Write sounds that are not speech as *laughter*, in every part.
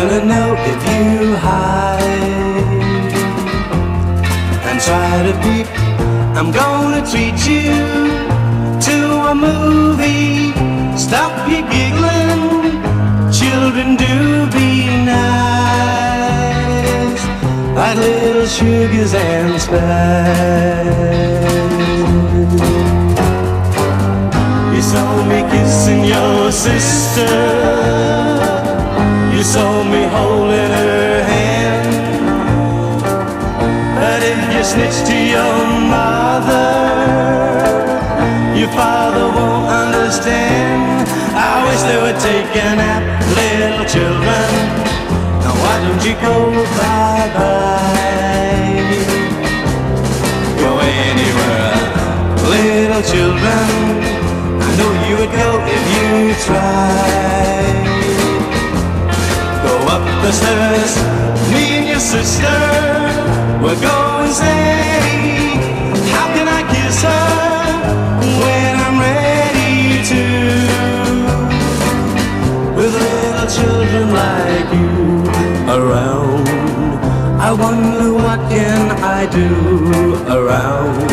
gonna know if you hide. And try to peep, I'm gonna treat you to a movie. Stop your giggling, children do be nice, like little sugars and spice. You saw me kissing your sister. You saw me holding her hand. But if you snitch to your mother, your father won't understand. I wish they would take a nap, little children. Now why don't you go bye bye? Stairs, me and your sister. We'll go and say, How can I kiss her when I'm ready to? With little children like you around, I wonder what can I do around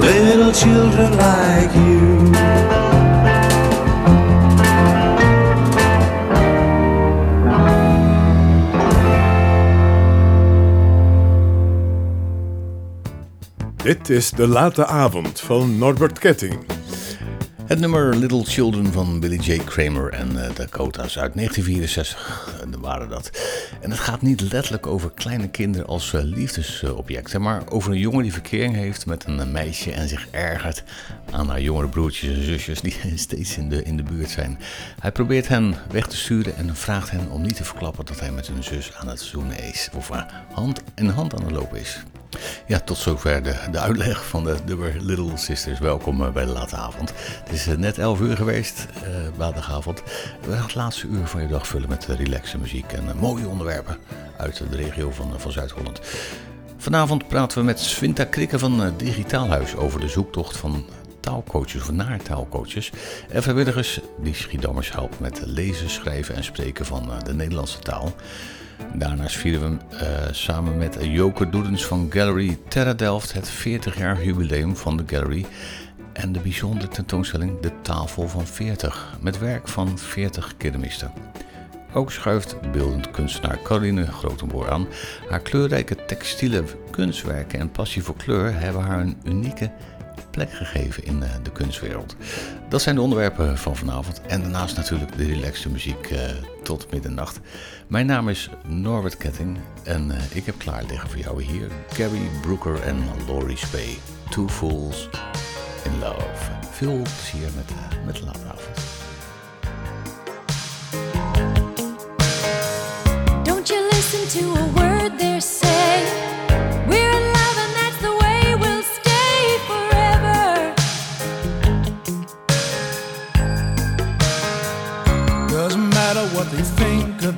little children like you. Dit is de late avond van Norbert Ketting. Het nummer Little Children van Billy J. Kramer en eh, Dakota's uit 1964 eh, waren dat. En het gaat niet letterlijk over kleine kinderen als eh, liefdesobjecten, maar over een jongen die verkering heeft met een eh, meisje en zich ergert aan haar jongere broertjes en zusjes die *laughs* steeds in de, in de buurt zijn. Hij probeert hen weg te sturen en vraagt hen om niet te verklappen dat hij met hun zus aan het zoenen is of hand in hand aan het lopen is. Ja, tot zover de, de uitleg van de nummer Little Sisters. Welkom eh, bij de late avond. Het is eh, net 11 uur geweest, eh, maandagavond. We gaan het laatste uur van je dag vullen met eh, relaxe muziek en mooie onderwerpen uit de regio van, van Zuid-Holland. Vanavond praten we met Svinta Krikke van eh, Digitaal Huis over de zoektocht van taalcoaches of naar taalcoaches en vrijwilligers die Schiedammers helpen met lezen, schrijven en spreken van eh, de Nederlandse taal. Daarnaast vieren we eh, samen met Joke Doedens van Gallery Terra Delft het 40-jarig jubileum van de gallery en de bijzondere tentoonstelling De Tafel van 40 met werk van 40 keramisten. Ook schuift beeldend kunstenaar Caroline Grotenboer aan. Haar kleurrijke textiele kunstwerken en passie voor kleur hebben haar een unieke plek gegeven in eh, de kunstwereld. Dat zijn de onderwerpen van vanavond. En daarnaast natuurlijk de relaxte muziek eh, tot middernacht. Mijn naam is Norbert Ketting en eh, ik heb klaar liggen voor jou hier Gary Brooker en Laurie Spey. Two Fools in Love. Veel plezier met, met de late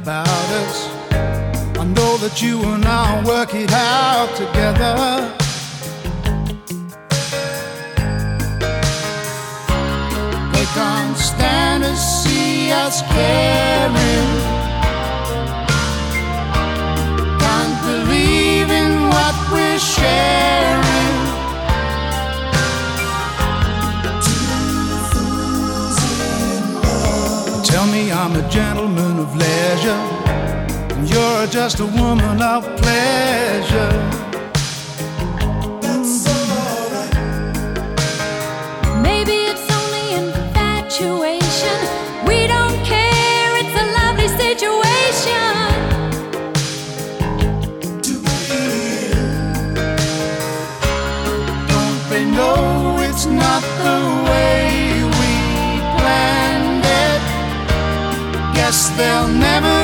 about us. I know that you and I work it out together. They can't stand to see us caring. Can't believe in what we're sharing. I'm a gentleman of leisure. and You're just a woman of pleasure. They'll never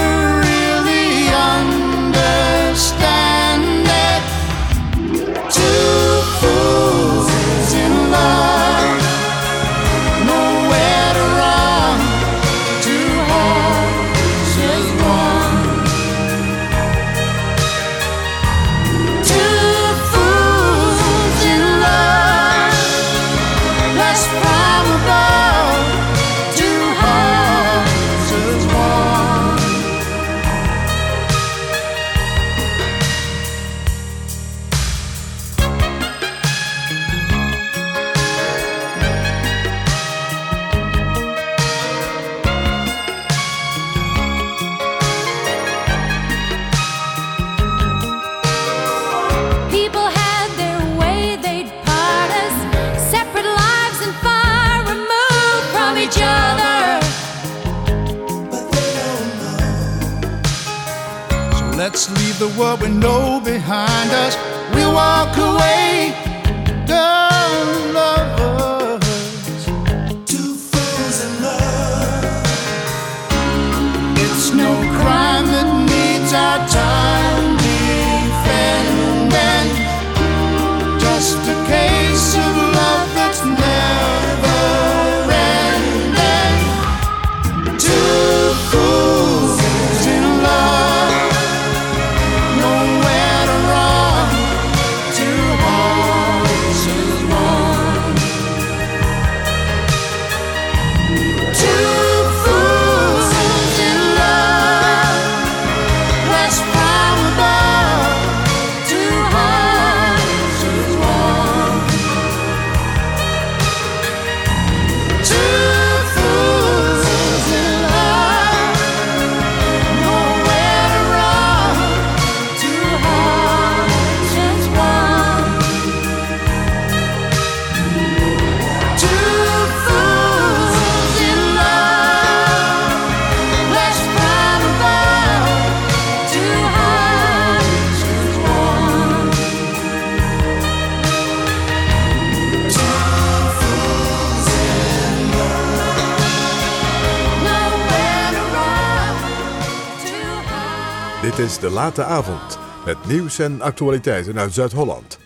De Late Avond met nieuws en actualiteiten uit Zuid-Holland.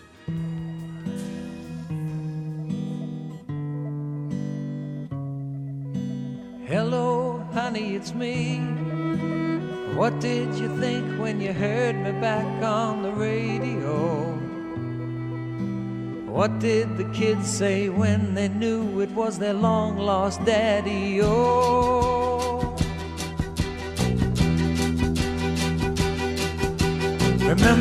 Hello, honey, it's me. What did you think when you heard me back on the radio? What did the kids say when they knew it was their long lost daddy? Oh,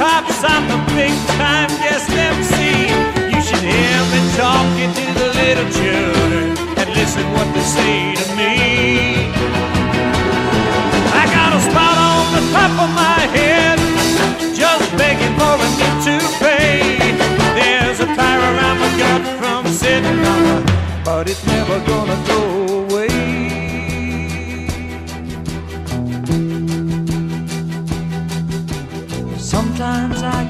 Sock hops. I'm a big time guest MC. You should hear me talking to the little children and listen what they say to me. I got a spot on the top of my head, just begging for a new toupee. There's a fire around my gut from sitting on it, but it's never gonna go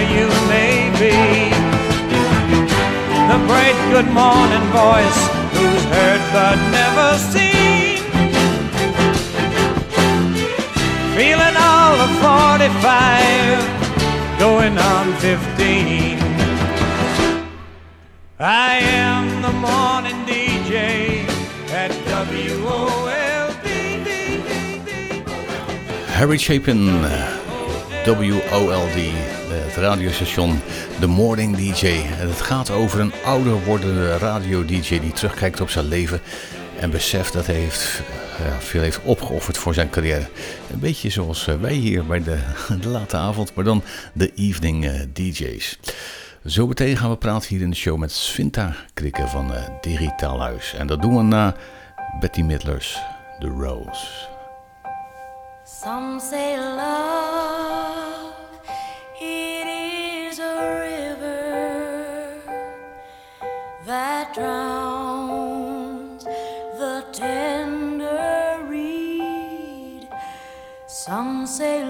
You may be. The bright good morning voice who's heard but never seen. Feeling all of 45, going on 15. I am the morning DJ at WOLD. Harry Chapin, WOLD, radiostation The Morning DJ. En het gaat over een ouder wordende radio-dj die terugkijkt op zijn leven en beseft dat hij heeft, ja, veel heeft opgeofferd voor zijn carrière. Een beetje zoals eh, wij hier bij de, *laughs* de late avond, maar dan de evening eh, DJ's. Zo meteen gaan we praten hier in de show met Svinta Krikke van eh, Digitaal Huis. En dat doen we na Betty Midlers, The Rose. Some say drowns the tender reed. Some say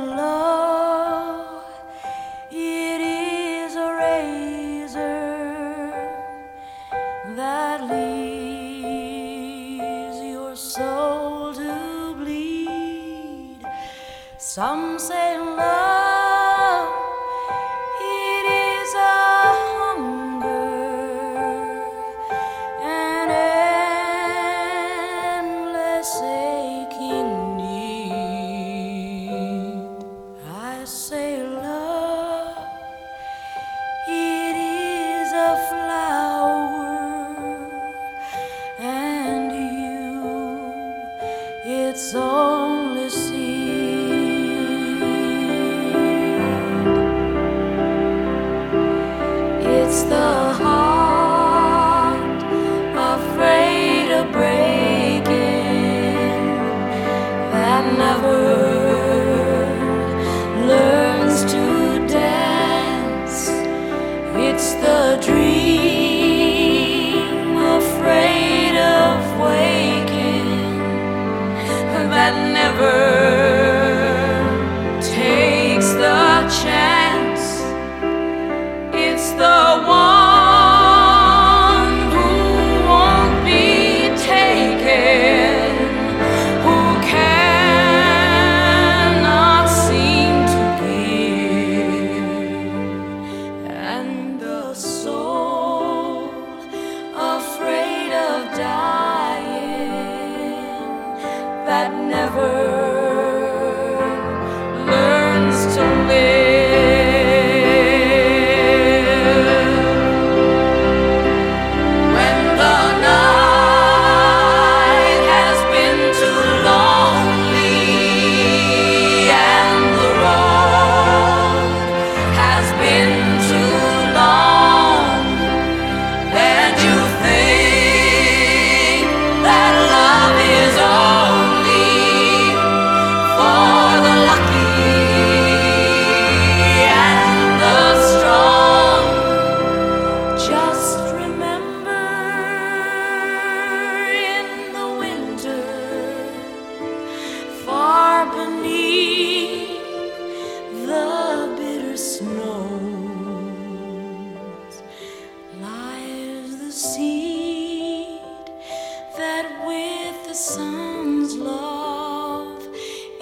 son's love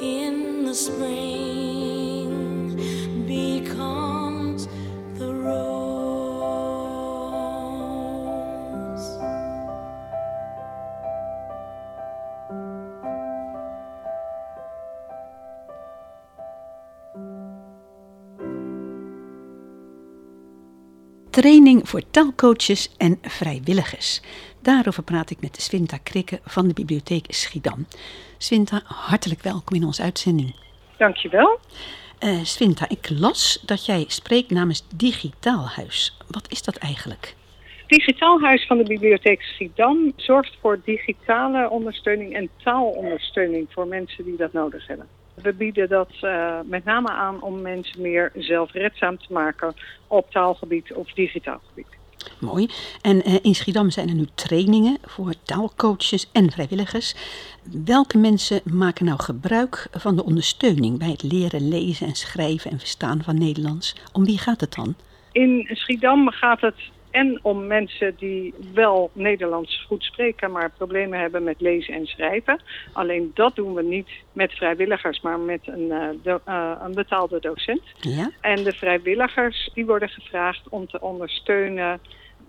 in the spring becomes the rose. Training voor taalcoaches en vrijwilligers. Daarover praat ik met Swinta Krikke van de bibliotheek Schiedam. Swinta, hartelijk welkom in onze uitzending. Dankjewel. Uh, Swinta, ik las dat jij spreekt namens Digitaal Huis. Wat is dat eigenlijk? Digitaal Huis van de Bibliotheek Schiedam zorgt voor digitale ondersteuning en taalondersteuning voor mensen die dat nodig hebben. We bieden dat uh, met name aan om mensen meer zelfredzaam te maken op taalgebied of digitaal gebied. Mooi. En uh, in Schiedam zijn er nu trainingen voor taalcoaches en vrijwilligers. Welke mensen maken nou gebruik van de ondersteuning bij het leren lezen en schrijven en verstaan van Nederlands? Om wie gaat het dan? In Schiedam gaat het en om mensen die wel Nederlands goed spreken, maar problemen hebben met lezen en schrijven. Alleen dat doen we niet met vrijwilligers, maar met een, uh, do, uh, een betaalde docent. Ja? En de vrijwilligers die worden gevraagd om te ondersteunen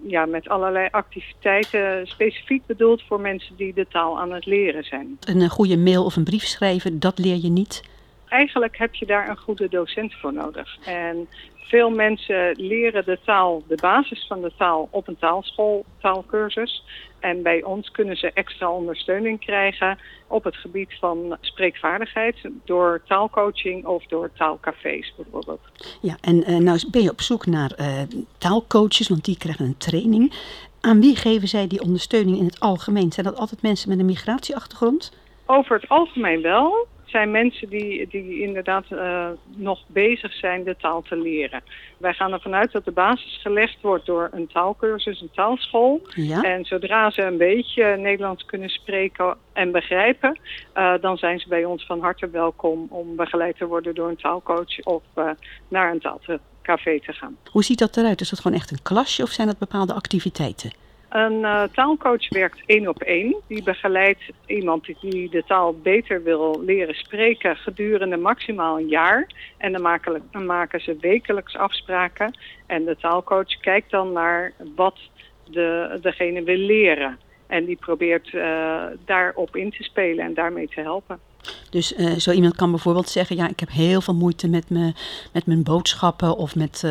ja, met allerlei activiteiten specifiek bedoeld voor mensen die de taal aan het leren zijn. Een goede mail of een brief schrijven, dat leer je niet? Eigenlijk heb je daar een goede docent voor nodig. En veel mensen leren de taal, de basis van de taal, op een taalschool, taalkursus. En bij ons kunnen ze extra ondersteuning krijgen op het gebied van spreekvaardigheid door taalcoaching of door taalcafés bijvoorbeeld. Ja, en uh, nou ben je op zoek naar uh, taalcoaches, want die krijgen een training. Aan wie geven zij die ondersteuning in het algemeen? Zijn dat altijd mensen met een migratieachtergrond? Over het algemeen wel zijn mensen die, die inderdaad uh, nog bezig zijn de taal te leren. Wij gaan ervan uit dat de basis gelegd wordt door een taalkursus, een taalschool. Ja? En zodra ze een beetje Nederlands kunnen spreken en begrijpen, uh, dan zijn ze bij ons van harte welkom om begeleid te worden door een taalcoach of uh, naar een taalcafé te gaan. Hoe ziet dat eruit? Is dat gewoon echt een klasje of zijn dat bepaalde activiteiten? Een uh, taalcoach werkt één op één. Die begeleidt iemand die de taal beter wil leren spreken gedurende maximaal een jaar. En dan maken, maken ze wekelijks afspraken. En de taalcoach kijkt dan naar wat de, degene wil leren. En die probeert uh, daarop in te spelen en daarmee te helpen. Dus uh, zo iemand kan bijvoorbeeld zeggen, ja, ik heb heel veel moeite met, me, met mijn boodschappen of met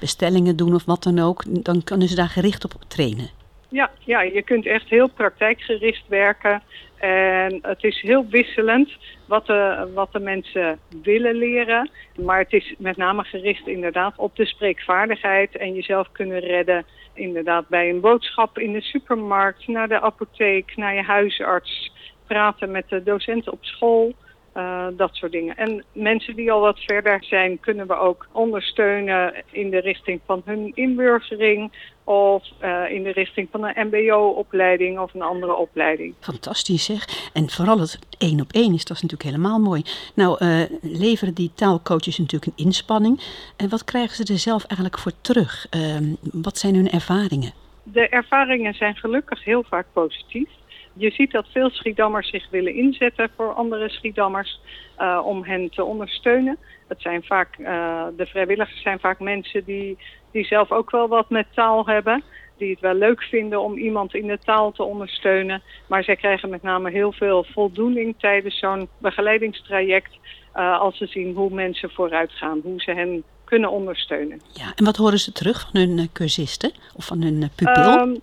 bestellingen doen of wat dan ook. Dan kunnen ze daar gericht op trainen. Ja, ja, je kunt echt heel praktijkgericht werken. En het is heel wisselend wat de, wat de mensen willen leren. Maar het is met name gericht inderdaad op de spreekvaardigheid en jezelf kunnen redden. Inderdaad bij een boodschap in de supermarkt, naar de apotheek, naar je huisarts. Praten met de docenten op school. Uh, dat soort dingen. En mensen die al wat verder zijn, kunnen we ook ondersteunen in de richting van hun inburgering of uh, in de richting van een mbo-opleiding of een andere opleiding. Fantastisch zeg. En vooral het één op één is, dat is natuurlijk helemaal mooi. Nou, uh, leveren die taalcoaches natuurlijk een inspanning. En wat krijgen ze er zelf eigenlijk voor terug? Uh, wat zijn hun ervaringen? De ervaringen zijn gelukkig heel vaak positief. Je ziet dat veel Schiedammers zich willen inzetten voor andere Schiedammers uh, om hen te ondersteunen. Het zijn vaak, uh, de vrijwilligers zijn vaak mensen die, die zelf ook wel wat met taal hebben. Die het wel leuk vinden om iemand in de taal te ondersteunen. Maar zij krijgen met name heel veel voldoening tijdens zo'n begeleidingstraject. Uh, als ze zien hoe mensen vooruit gaan, hoe ze hen kunnen ondersteunen. Ja, en wat horen ze terug van hun cursisten of van hun pupil? Um,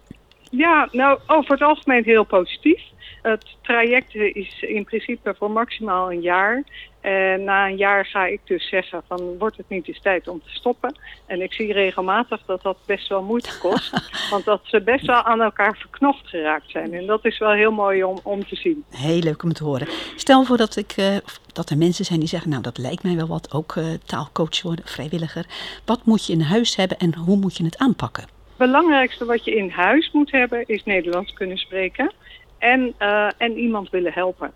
ja, nou over het algemeen heel positief. Het traject is in principe voor maximaal een jaar. En na een jaar ga ik dus zeggen van wordt het niet eens tijd om te stoppen. En ik zie regelmatig dat dat best wel moeite kost. *laughs* want dat ze best wel aan elkaar verknocht geraakt zijn. En dat is wel heel mooi om, om te zien. Heel leuk om te horen. Stel voor dat, ik, uh, dat er mensen zijn die zeggen nou dat lijkt mij wel wat. Ook uh, taalcoach worden, vrijwilliger. Wat moet je in huis hebben en hoe moet je het aanpakken? Het belangrijkste wat je in huis moet hebben is Nederlands kunnen spreken en, uh, en iemand willen helpen.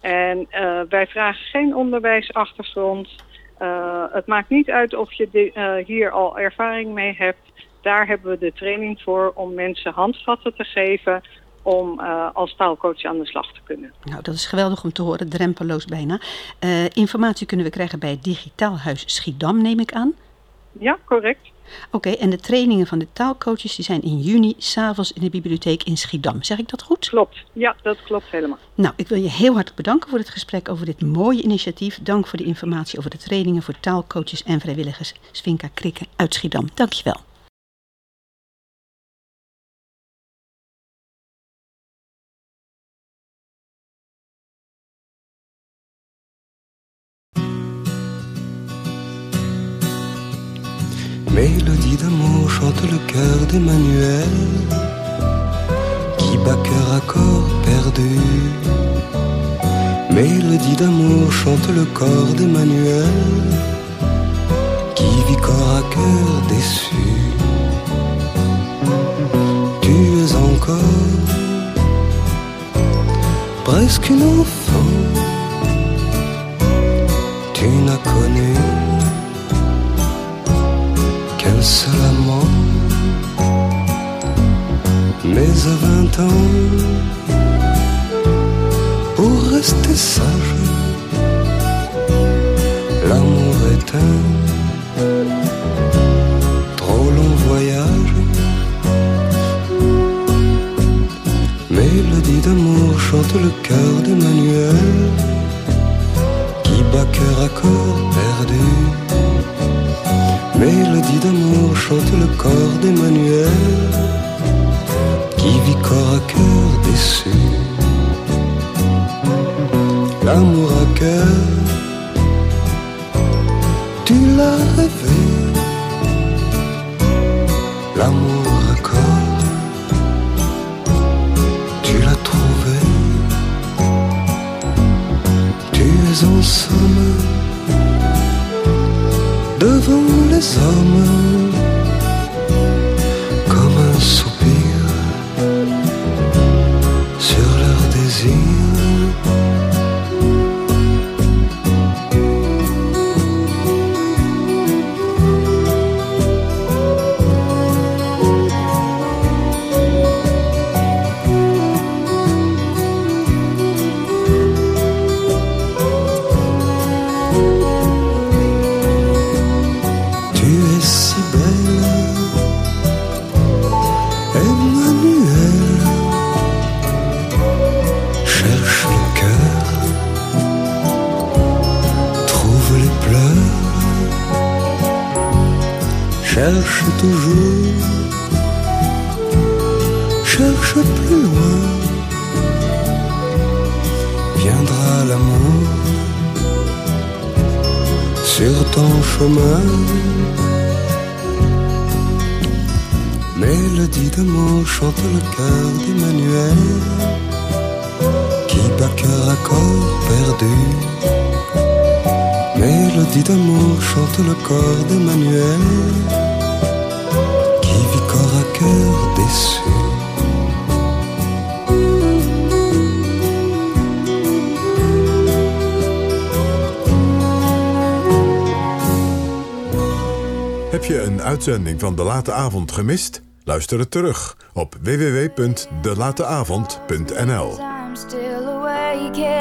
En uh, wij vragen geen onderwijsachtergrond. Uh, het maakt niet uit of je de, hier al ervaring mee hebt. Daar hebben we de training voor om mensen handvatten te geven om als taalcoach aan de slag te kunnen. Nou, dat is geweldig om te horen, drempeloos bijna. Informatie kunnen we krijgen bij het Digitaal Huis Schiedam, neem ik aan. Ja, correct. Oké, okay, en de trainingen van de taalcoaches die zijn in juni s'avonds in de bibliotheek in Schiedam. Zeg ik dat goed? Klopt, ja, dat klopt helemaal. Nou, ik wil je heel hartelijk bedanken voor het gesprek over dit mooie initiatief. Dank voor de informatie over de trainingen voor taalcoaches en vrijwilligers. Svinka Krikke uit Schiedam. Dankjewel. Le cœur d'Emmanuel qui bat cœur à corps perdu. Mélodie d'amour chante le corps d'Emmanuel qui vit corps à cœur déçu. Tu es encore presque une enfant. Tu n'as connu amant. Mais à vingt ans, pour rester sage, l'amour est un trop long voyage. Mélodie d'amour chante le cœur d'Emmanuel qui bat cœur à corps perdu. Mélodie d'amour chante le corps d'Emmanuel qui vit corps à cœur déçu. L'amour à cœur, tu l'as rêvé. L'amour à corps, tu l'as trouvé. Tu es en somme summer. Mélodie d'amour chante le corps d'Emmanuel qui vit corps à cœur déçu. Heb je een uitzending van De Late Avond gemist? Luister het terug op www.delateavond.nl.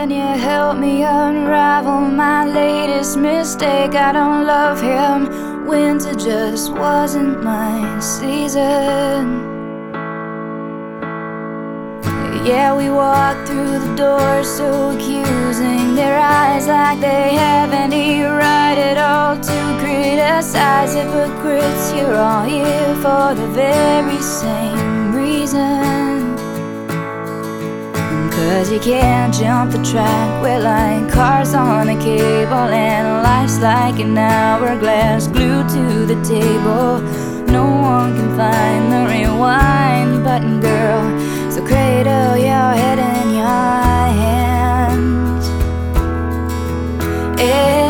Can you help me unravel my latest mistake? I don't love him. Winter just wasn't my season. Yeah, we walked through the door so accusing. Their eyes like they have any right at all to criticize hypocrites. You're all here for the very same reason. Cause you can't jump the track. We're like cars on a cable, and life's like an hourglass glued to the table. No one can find the rewind button, girl. So cradle your head in your hands and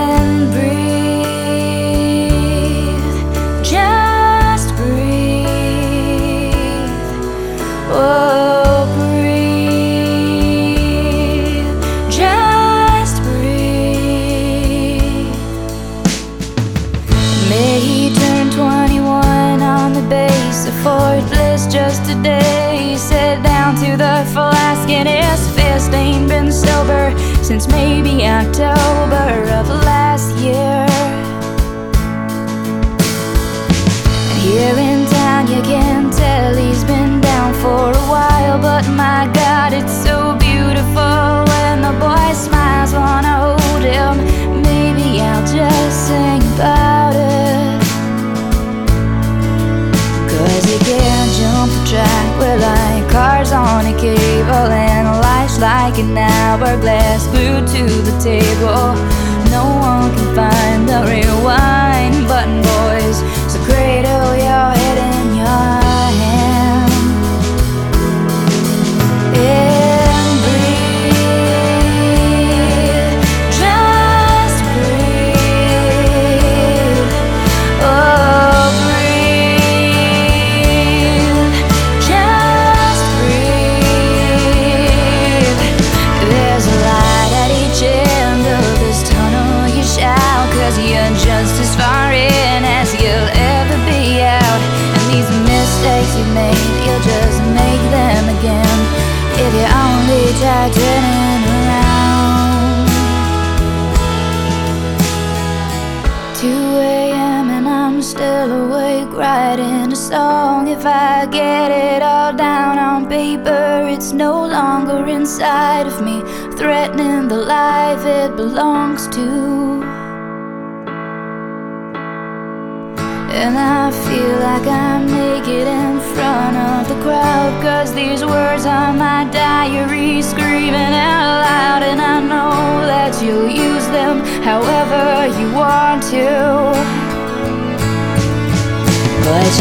since maybe October of last year. Here in town, you can tell he's been down for a while. But my God, it's so beautiful when the boy smiles. Wanna hold him. Maybe I'll just sing about it. Cause you can't jump the track. We're like cars on a cable, like an hourglass glued to the table. No one can find the rewind button,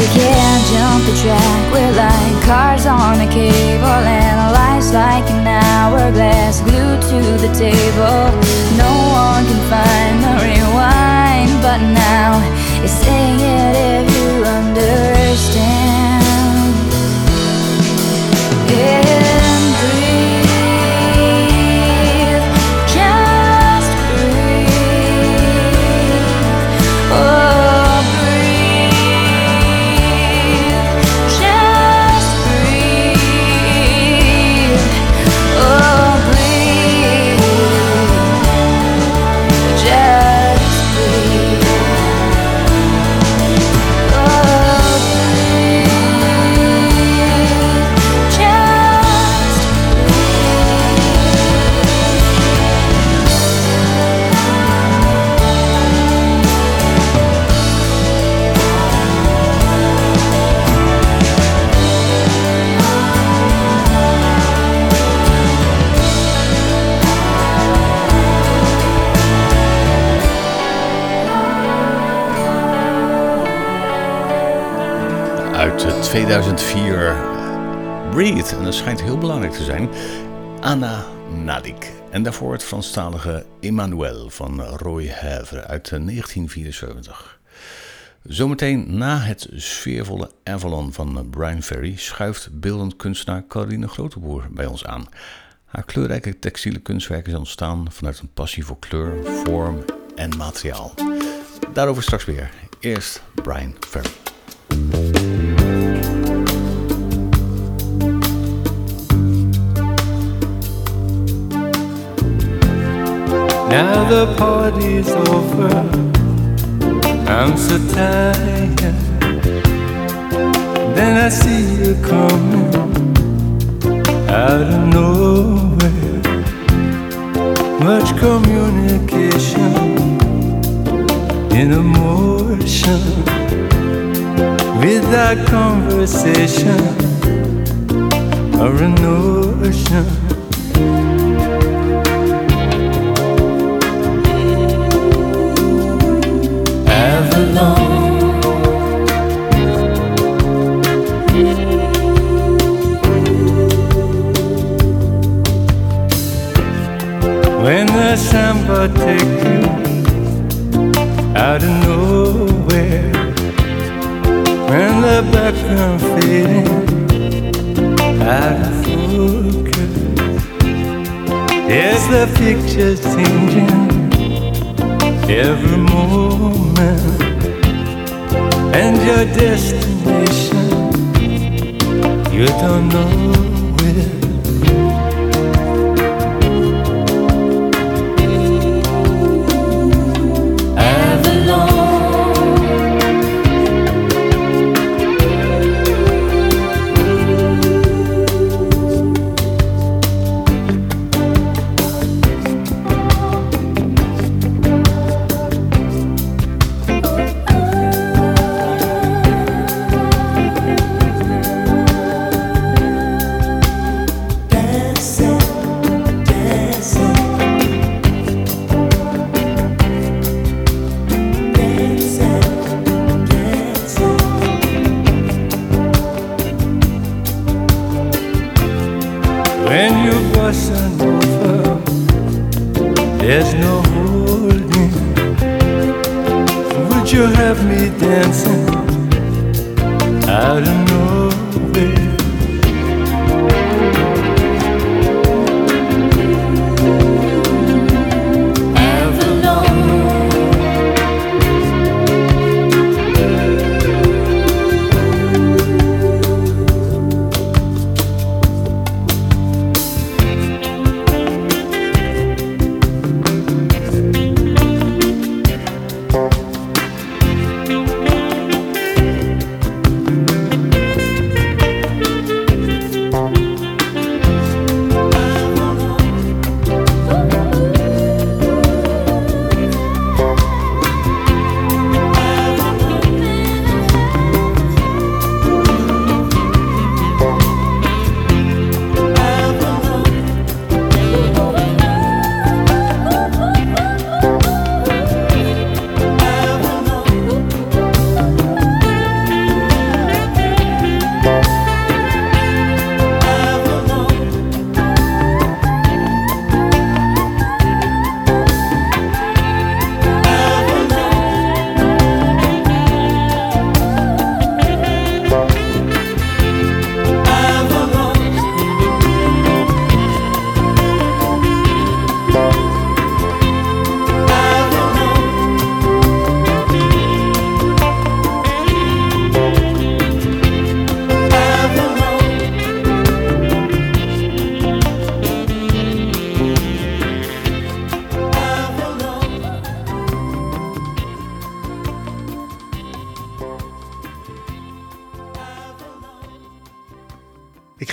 you can't jump the track. We're like cars on a cable, and life's like an hourglass glued to the table. No one can find the rewind button now. You're saying it if you understand. 2004 Breathe. En dat schijnt heel belangrijk te zijn. Anna Nadik. En daarvoor het Franstalige Emmanuel van Roy Havre uit eh, 1974. Zometeen na het sfeervolle Avalon van eh, Brian Ferry schuift beeldend kunstenaar Caroline Groteboer bij ons aan. Haar kleurrijke textiele kunstwerken zijn ontstaan vanuit een passie voor kleur, vorm en materiaal. Daarover straks weer. Eerst Brian Ferry. Now the party's over. I'm so tired. Then I see you coming out of nowhere. Much communication in emotion without conversation or a notion. When the samba take you out of nowhere, when the background fading out of focus, there's the picture changing every moment and your destination you don't know it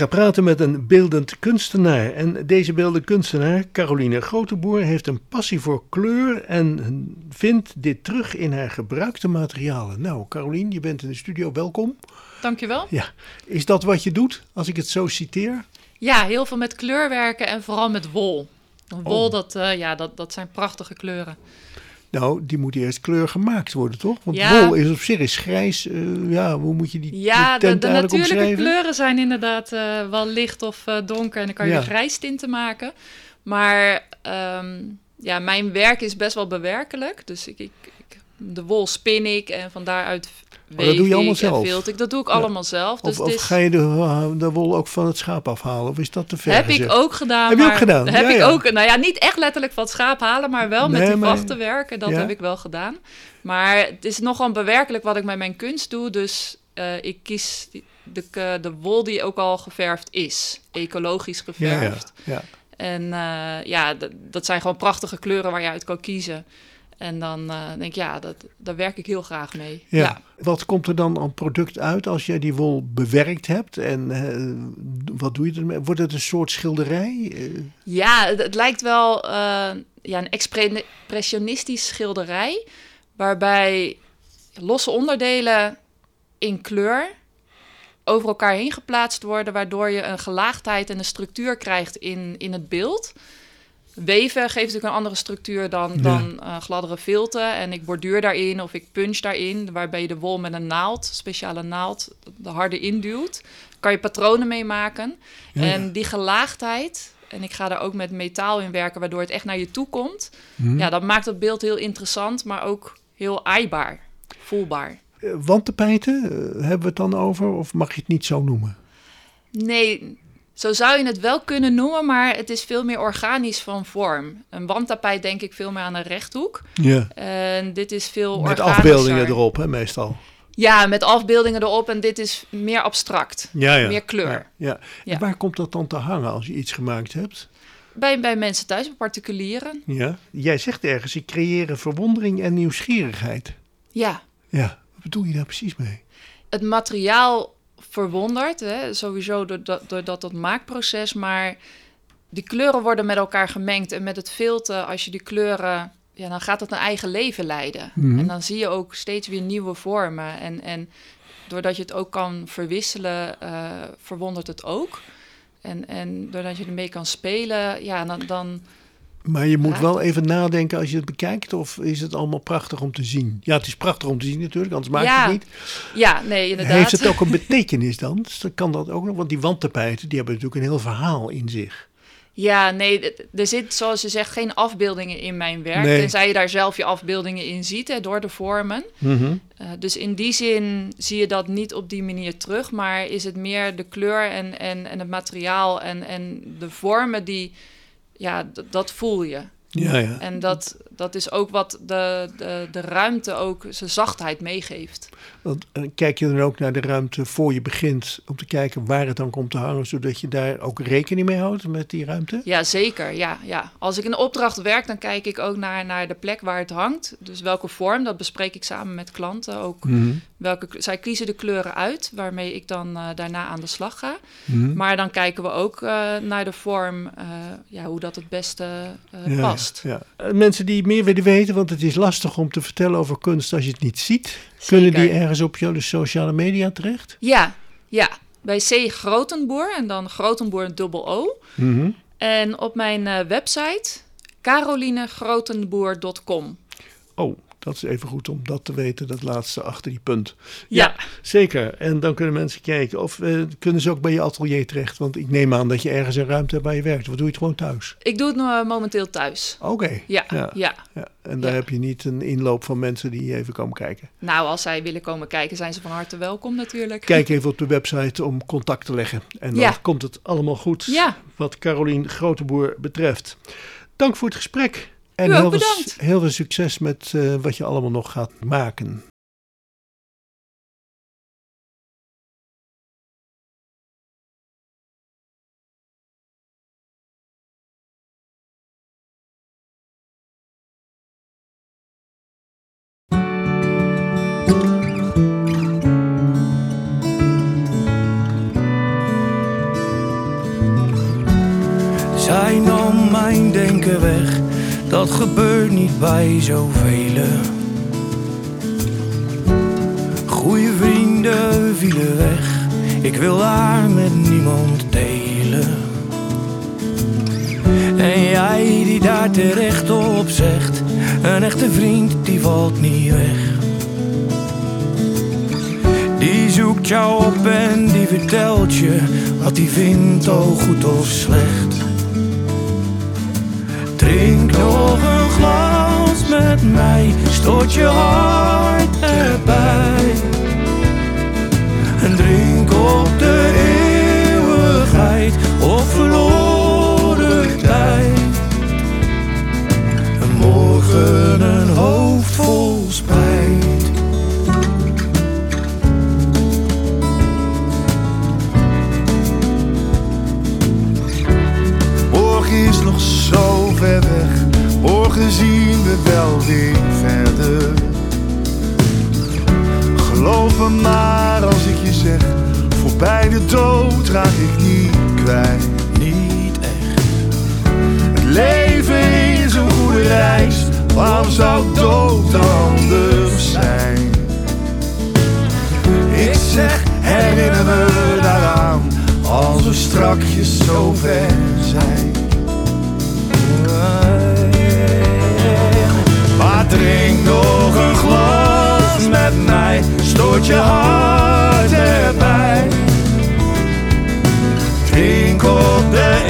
ga praten met een beeldend kunstenaar. En deze beeldend kunstenaar, Caroline Groteboer, heeft een passie voor kleur en vindt dit terug in haar gebruikte materialen. Nou, Caroline, je bent in de studio, welkom. Dankjewel. Ja, is dat wat je doet, als ik het zo citeer? Ja, heel veel met kleur werken en vooral met wol. Wol, Oh. dat, eh, ja, dat, dat zijn prachtige kleuren. Nou, die moet eerst kleur gemaakt worden, toch? Want Ja. wol is op zich is grijs. eh, ja, hoe moet je die Ja, de natuurlijke omschrijven? kleuren zijn inderdaad eh, wel licht of eh, donker. En dan kan je Ja. grijs tinten maken. Maar ehm, ja, mijn werk is best wel bewerkelijk. Dus ik, ik- de wol spin ik en van daaruit Oh, dat doe je weef allemaal ik zelf? vilt ik. Dat doe ik Ja. allemaal zelf. Dus Of, het of is- ga je de, de wol ook van het schaap afhalen? Of is dat te ver Heb ik ook gedaan. Heb je ook gedaan? Heb Ja, ik ja. ook. Nou ja, niet echt letterlijk van het schaap halen, maar wel met die maar- vachten werken. Dat heb ik wel gedaan. Maar het is nogal bewerkelijk wat ik met mijn kunst doe. Dus eh, ik kies de, k- de wol die ook al geverfd is. Ecologisch geverfd. ja. En eh, ja, dat zijn gewoon prachtige kleuren waar je uit kan kiezen. En dan eh, denk ik, ja, dat, daar werk ik heel graag mee. Ja. Wat komt er dan aan product uit als jij die wol bewerkt hebt? En eh, wat doe je ermee? Wordt het een soort schilderij? Eh, Ja, het, het lijkt wel ja, een expre- expressionistisch schilderij. Waarbij losse onderdelen in kleur over elkaar heen geplaatst worden. Waardoor je een gelaagdheid en een structuur krijgt in, in het beeld. Weven geeft natuurlijk een andere structuur dan, Ja. dan eh, gladdere filten. En ik borduur daarin of ik punch daarin. Waarbij je de wol met een naald, speciale naald, de harde induwt. Kan je patronen mee maken. Ja, ja. en die gelaagdheid, en ik ga daar ook met metaal in werken, waardoor het echt naar je toe komt. Mhm. Ja, dat maakt het beeld heel interessant, maar ook heel aaibaar, voelbaar. eh, wandtapijten, eh, hebben we het dan over? Of mag je het niet zo noemen? Nee, zo zou je het wel kunnen noemen, maar het is veel meer organisch van vorm. Een wandtapijt denk ik veel meer aan een rechthoek. Ja. En dit is veel Met organischer. afbeeldingen erop, hè, meestal. Ja, met afbeeldingen erop en dit is meer abstract. Ja, ja. Meer kleur. Ja, ja. Ja. En waar komt dat dan te hangen als je iets gemaakt hebt? Bij, bij mensen thuis, bij particulieren. Ja. Jij zegt ergens, ik creëren verwondering en nieuwsgierigheid. Ja, Ja, wat bedoel je daar precies mee? het materiaal verwondert, hè, sowieso door dat, door dat, dat maakproces, maar die kleuren worden met elkaar gemengd en met het filten, als je die kleuren, ja, dan gaat het een eigen leven leiden. Mhm. En dan zie je ook steeds weer nieuwe vormen en, en doordat je het ook kan verwisselen, eh, verwondert het ook. En, en doordat je ermee kan spelen, ja, dan, dan Maar je moet wel even nadenken als je het bekijkt, of is het allemaal prachtig om te zien? Ja, het is prachtig om te zien natuurlijk, anders maak je ja, het niet. Ja, nee, inderdaad. Heeft het ook een betekenis dan? Dus dan kan dat ook nog, want die wandtapijten, die hebben natuurlijk een heel verhaal in zich. Ja, nee, er zit, zoals je zegt, geen afbeeldingen in mijn werk. Nee. Tenzij je daar zelf je afbeeldingen in ziet, hè, door de vormen. Eh, dus in die zin zie je dat niet op die manier terug, maar is het meer de kleur en, en, en het materiaal en, en de vormen die, ja, dat voel je. Ja, ja. En dat, dat is ook wat de, de, de ruimte ook zijn zachtheid meegeeft. Want eh, kijk je dan ook naar de ruimte voor je begint om te kijken waar het dan komt te hangen, zodat je daar ook rekening mee houdt met die ruimte? Ja, zeker. Ja, ja. Als ik een opdracht werk, dan kijk ik ook naar, naar de plek waar het hangt. Dus welke vorm, dat bespreek ik samen met klanten. Ook Mhm. welke, zij kiezen de kleuren uit, waarmee ik dan eh, daarna aan de slag ga. Mhm. Maar dan kijken we ook eh, naar de vorm, ja, hoe dat het beste Ja, past. Ja. Eh, Mensen die meer willen weten, want het is lastig om te vertellen over kunst als je het niet ziet. Kunnen die ergens op jouw sociale media terecht? Ja, ja. Bij C. Grotenboer en dan Grotenboer dubbel O. Mhm. En op mijn eh, website carolinegrotenboer.com. Oh, dat is even goed om dat te weten, dat laatste achter die punt. Ja. zeker. En dan kunnen mensen kijken. Of eh, kunnen ze ook bij je atelier terecht? Want ik neem aan dat je ergens een ruimte hebt waar je werkt. Of doe je het gewoon thuis? Ik doe het nu momenteel thuis. Oké. Ja, ja. ja. En daar heb je niet een inloop van mensen die even komen kijken. Nou, als zij willen komen kijken, zijn ze van harte welkom natuurlijk. Kijk even op de website om contact te leggen. En dan Ja. komt het allemaal goed Ja. wat Carolien Groteboer betreft. Dank voor het gesprek. En heel, veel, heel veel succes met eh, wat je allemaal nog gaat maken. Zoveel. Goeie vrienden vielen weg. Ik wil haar met niemand delen. En jij die daar terecht op zegt, een echte vriend die valt niet weg. Die zoekt jou op en die vertelt je wat hij vindt, oh goed of slecht. Drink nog een glas met mij, stoot je hart erbij. De dood raak ik niet kwijt. Niet echt. Het leven is een goede reis. Waarom zou dood anders zijn? Ik zeg, herinner me daaraan. Als we strakjes zo ver zijn. Maar drink nog een glas met mij, stoot je hart erbij. Drink op de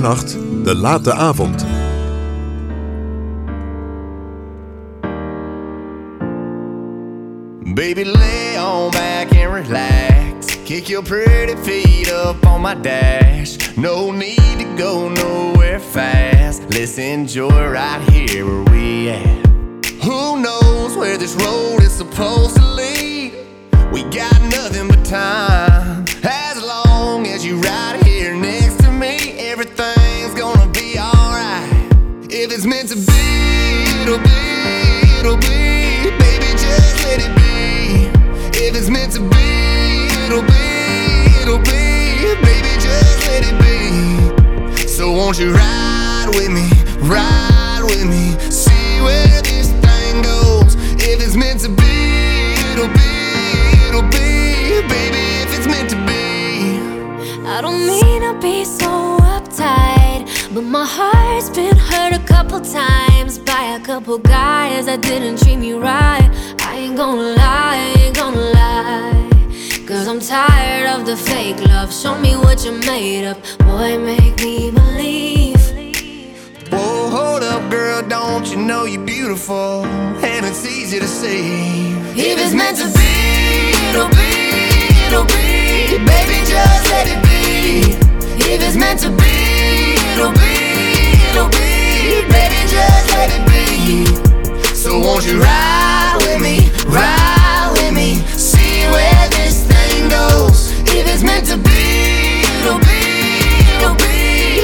middernacht, de late avond. Baby, lay on back and relax. Kick your pretty feet up on my dash. Boy, make me believe. Whoa, hold up, girl, don't you know you're beautiful? And it's easy to see. If it's meant to be, it'll be, it'll be. Baby, just let it be. If it's meant to be, it'll be, it'll be. Baby, just let it be. So won't you ride with me, ride with me, see where this thing goes. If it's meant to be, it'll be, be.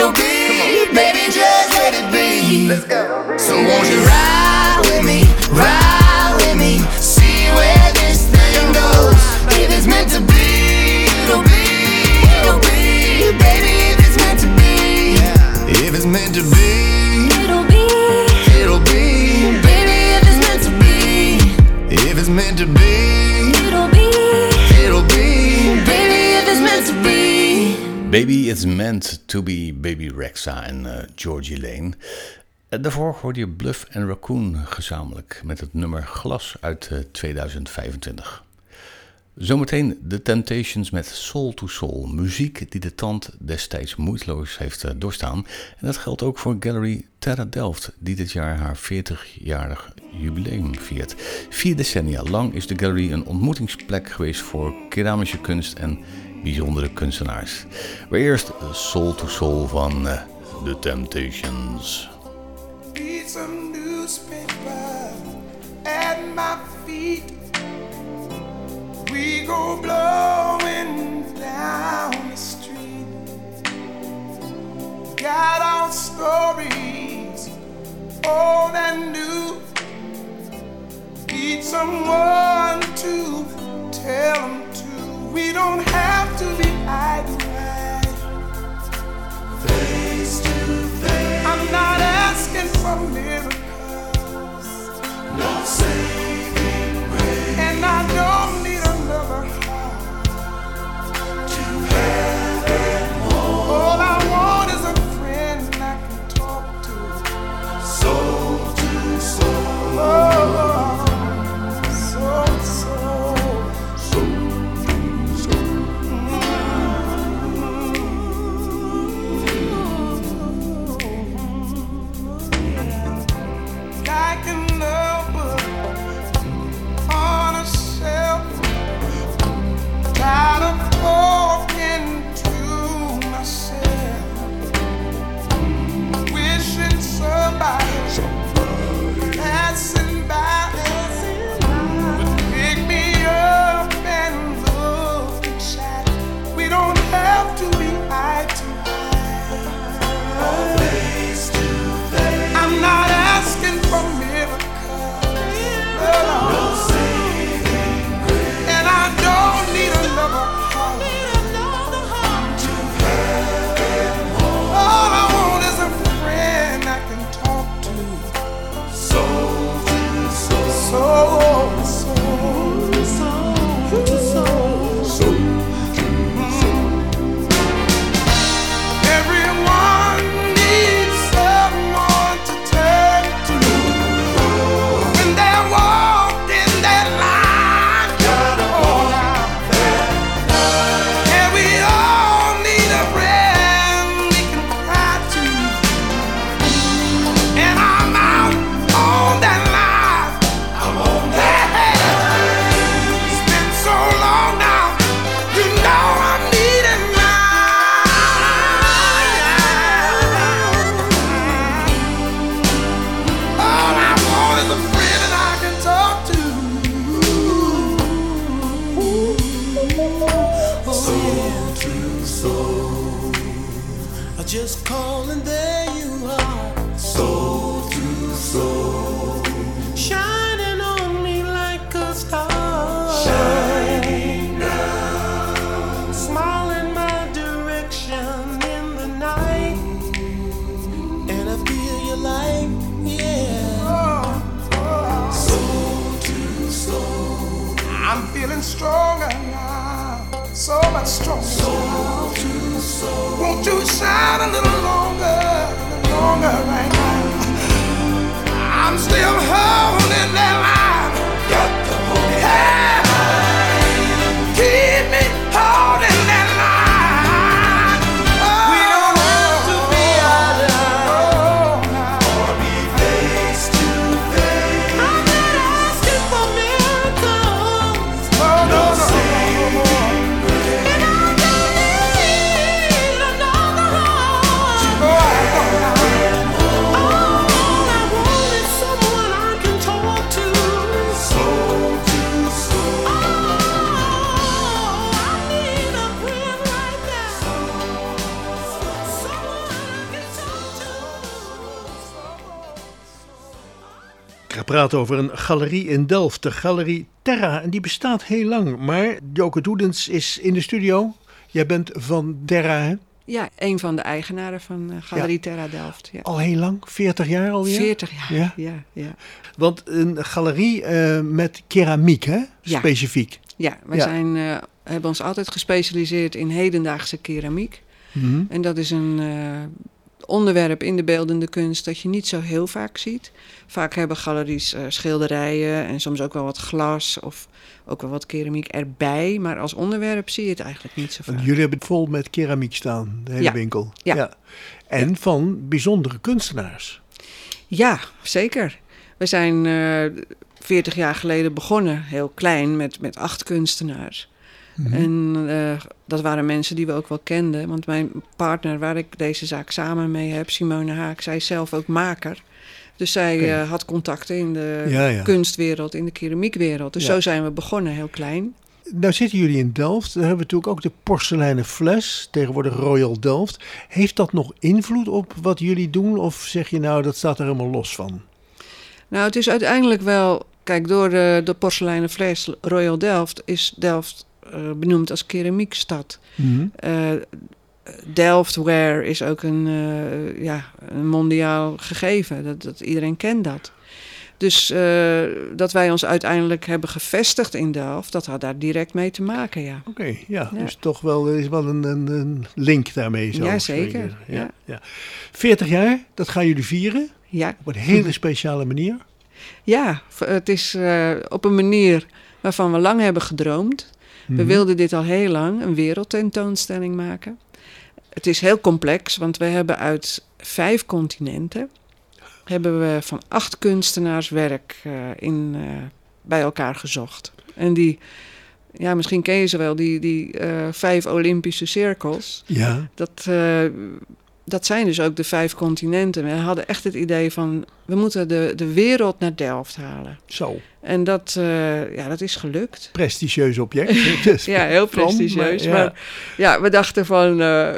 it'll be, baby. Just let it be. Let's go. So won't you ride with me, ride with me, see where this thing goes. If it's meant to be, it'll be, it'll be, baby. If it's meant to be, if it's meant to be, It's Meant to Be Baby Rexa en eh, Georgie Lane. En daarvoor hoorde je Bluff en Raccoon gezamenlijk met het nummer Glas uit eh, 2025. Zometeen The Temptations met Soul to Soul. Muziek die de tand destijds moeiteloos heeft eh, doorstaan. En dat geldt ook voor Gallery Terra Delft, die dit jaar haar 40-jarig jubileum viert. Vier decennia lang is de gallery een ontmoetingsplek geweest voor keramische kunst en bijzondere kunstenaars. Maar eerst Soul to Soul van eh, The Temptations. Newspaper at my feet. We go down the street. Got our stories, old and new. Need someone to tell them to. We don't have to be eye to eye. Face to face. I'm not asking for miracles. No saving grace. And I don't over een galerie in Delft, de Galerie Terra. En die bestaat heel lang, maar Joke Doedens is in de studio. Jij bent van Terra, hè? Ja, een van de eigenaren van eh, Galerie Ja. Terra Delft. Ja. Al heel lang, 40 jaar alweer? 40 jaar, Ja. ja. ja, Want een galerie eh, met keramiek, hè? Specifiek. Ja, wij. Zijn, eh, hebben ons altijd gespecialiseerd in hedendaagse keramiek. Mhm. En dat is een onderwerp in de beeldende kunst dat je niet zo heel vaak ziet. Vaak hebben galeries eh, schilderijen en soms ook wel wat glas of ook wel wat keramiek erbij. Maar als onderwerp zie je het eigenlijk niet zo vaak. Want jullie hebben het vol met keramiek staan, de hele Ja. winkel. Ja. En van bijzondere kunstenaars. Ja, zeker. We zijn eh 40 jaar geleden begonnen, heel klein, met, met acht kunstenaars. Mhm. En eh, dat waren mensen die we ook wel kenden. Want mijn partner, waar ik deze zaak samen mee heb, Simone Haak, zij is zelf ook maker. Dus zij eh, had contacten in de Ja, ja. kunstwereld, in de keramiekwereld. Dus Ja. zo zijn we begonnen, heel klein. Nou zitten jullie in Delft. Daar hebben we natuurlijk ook de porseleinen fles, tegenwoordig Royal Delft. Heeft dat nog invloed op wat jullie doen? Of zeg je nou, dat staat er helemaal los van? Nou, het is uiteindelijk wel... Kijk, door de, de porseleinen fles Royal Delft is Delft eh, benoemd als keramiekstad. Mhm. Eh, Delftware is ook een, eh, ja, een mondiaal gegeven. Dat, dat, iedereen kent dat. Dus dat wij ons uiteindelijk hebben gevestigd in Delft, dat had daar direct mee te maken, ja. Oké, ja, Ja. dus toch wel, er is wel een, een, een link daarmee. Zo Ja, zeker, ja. ja. 40 jaar, dat gaan jullie vieren. Ja. Op een hele speciale manier. Ja, het is op een manier waarvan we lang hebben gedroomd. We Mhm. wilden dit al heel lang, een wereldtentoonstelling maken. Het is heel complex, want we hebben uit vijf continenten... hebben we van acht kunstenaars werk eh, in, eh, bij elkaar gezocht. En die, ja, misschien ken je ze wel, die, die eh, vijf Olympische cirkels... Ja. Dat, dat zijn dus ook de vijf continenten. We hadden echt het idee van, we moeten de, de wereld naar Delft halen. Zo. En dat, eh, ja, dat is gelukt. Prestigieus object. *laughs* *laughs* Dus ja, heel prestigieus. maar Maar ja. ja, we dachten van, eh,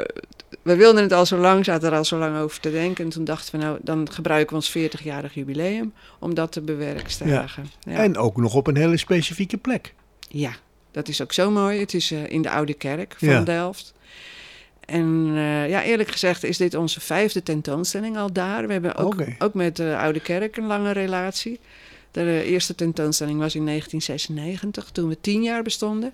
we wilden het al zo lang, zaten er al zo lang over te denken. En toen dachten we, nou, dan gebruiken we ons 40-jarig jubileum om dat te bewerkstelligen. Ja. En ook nog op een hele specifieke plek. Ja, dat is ook zo mooi. Het is eh, in de Oude Kerk van Ja. Delft. En eh, ja, eerlijk gezegd is dit onze vijfde tentoonstelling al daar. We hebben ook, ook met de Oude Kerk een lange relatie. De eh, eerste tentoonstelling was in 1996, toen we tien jaar bestonden.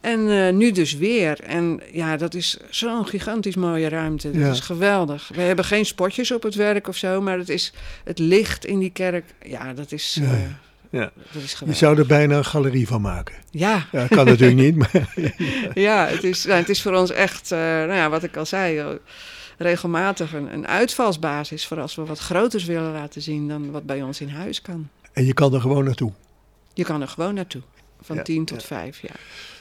En eh, nu dus weer. En ja, dat is zo'n gigantisch mooie ruimte. Dat Ja. is geweldig. We hebben geen spotjes op het werk of zo, maar het is het licht in die kerk. Ja, dat is, Ja, eh, Ja. dat is Je zou er bijna een galerie van maken. Ja. ja kan natuurlijk niet, maar... *laughs* ja, het is, nou, het is voor ons echt, eh, nou ja, wat ik al zei, eh, regelmatig een, een uitvalsbasis voor als we wat groters willen laten zien dan wat bij ons in huis kan. En je kan er gewoon naartoe. Je kan er gewoon naartoe, van Ja, 10 tot ja. 5 jaar.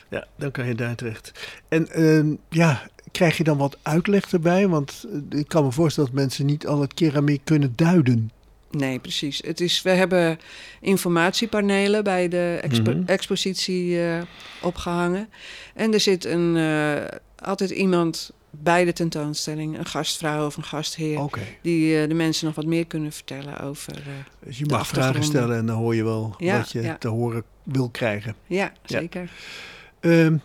Ja, dan kan je daar terecht. En ehm, ja, krijg je dan wat uitleg erbij? Want eh, ik kan me voorstellen dat mensen niet al het keramiek kunnen duiden. Nee, precies. Het is, we hebben informatiepanelen bij de expo- Mhm. expositie eh, opgehangen. En er zit een, eh, altijd iemand bij de tentoonstelling, een gastvrouw of een gastheer, die eh, de mensen nog wat meer kunnen vertellen over. Dus je mag vragen stellen en dan hoor je wel Ja, wat je ja. te horen wil krijgen. Ja, zeker. Ehm, de g-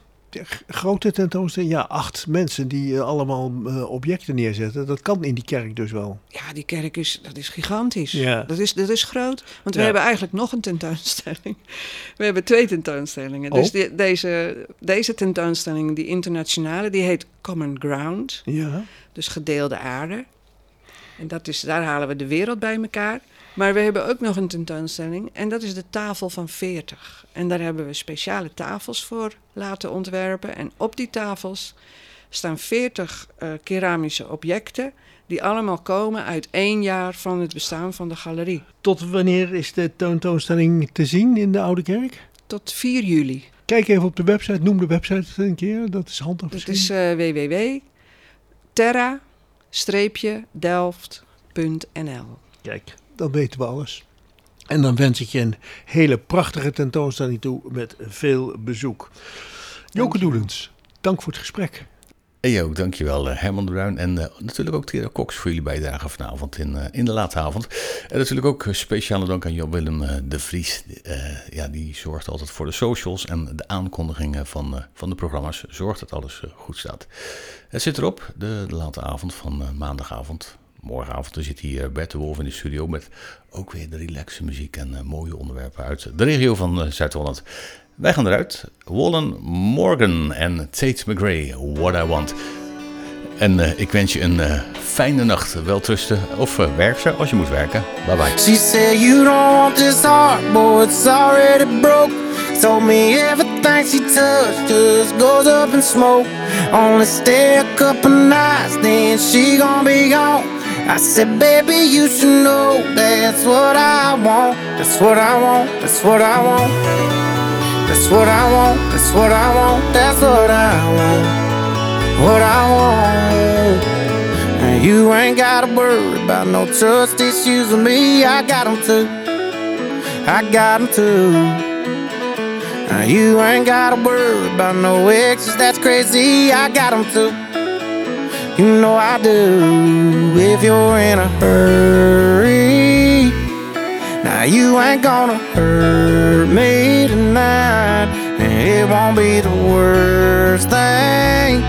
grote tentoonstelling, ja, acht mensen die eh, allemaal eh, objecten neerzetten. Dat kan in die kerk dus wel. Ja, die kerk is, dat is gigantisch. Ja. Dat, is, dat is groot. Want we Ja. hebben eigenlijk nog een tentoonstelling. *laughs* We hebben twee tentoonstellingen. Oh. Dus die- deze, deze tentoonstelling, die internationale, die heet Common Ground. Ja. Dus gedeelde aarde. En dat is, daar halen we de wereld bij elkaar. Maar we hebben ook nog een tentoonstelling en dat is de tafel van 40. En daar hebben we speciale tafels voor laten ontwerpen. En op die tafels staan 40 eh, keramische objecten die allemaal komen uit één jaar van het bestaan van de galerie. Tot wanneer is de tentoonstelling te zien in de Oude Kerk? Tot 4 juli. Kijk even op de website, noem de website een keer. Dat is handig. Dat misschien. is uh, www.terra-delft.nl Kijk, dan weten we alles. En dan wens ik je een hele prachtige tentoonstelling toe met veel bezoek. Joke Doelens, dank voor het gesprek. Hey ook, dankjewel uh, Herman de Bruin. En uh, natuurlijk ook Tera Cox voor jullie bijdrage vanavond in, uh, in de late avond. En natuurlijk ook speciale dank aan Job Willem de Vries. ja, die zorgt altijd voor de socials en de aankondigingen van, van de programma's. Zorgt dat alles goed staat. Het zit erop, de, de late avond van maandagavond. Morgenavond zit hier Bert de Wolf in de studio met ook weer de relaxe muziek en mooie onderwerpen uit de regio van Zuid-Holland. Wij gaan eruit. Wallen Morgan en Tate McRae, What I Want. En ik wens je een fijne nacht. Welterusten of werk ze als je moet werken. Bye bye. She you don't want this heart, it's already broke. Me everything she goes up in smoke. Only stay a couple nights, then she gonna be gone. I said, baby, you should know that's what I want. That's what I want. That's what I want. That's what I want, that's what I want, that's what I want. What I want. And you ain't gotta worry about no trust issues with me. I got them too. I got them too. And you ain't gotta worry about no exes, that's crazy. I got them too. You know I do. If you're in a hurry, now you ain't gonna hurt me tonight. And it won't be the worst thing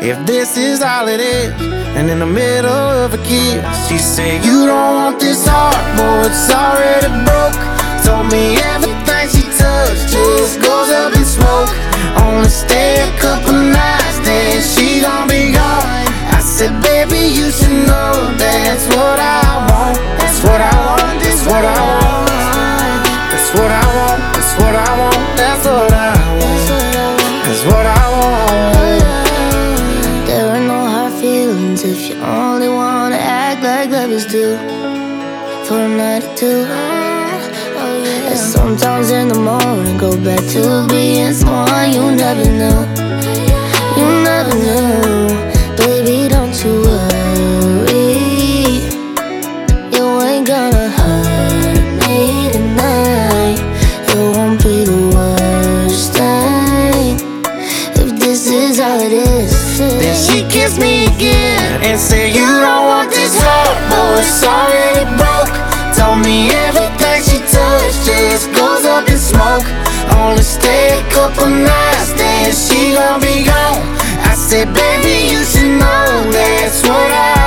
if this is all it is. And in the middle of a kiss, she said, You don't want this heart, boy, it's already broke. Told me everything she touched just goes up in smoke. Only stay a couple nights, morning, go back to being someone you never knew. Couple nights, then she gon' be gone. I said, Baby, you should know that's what I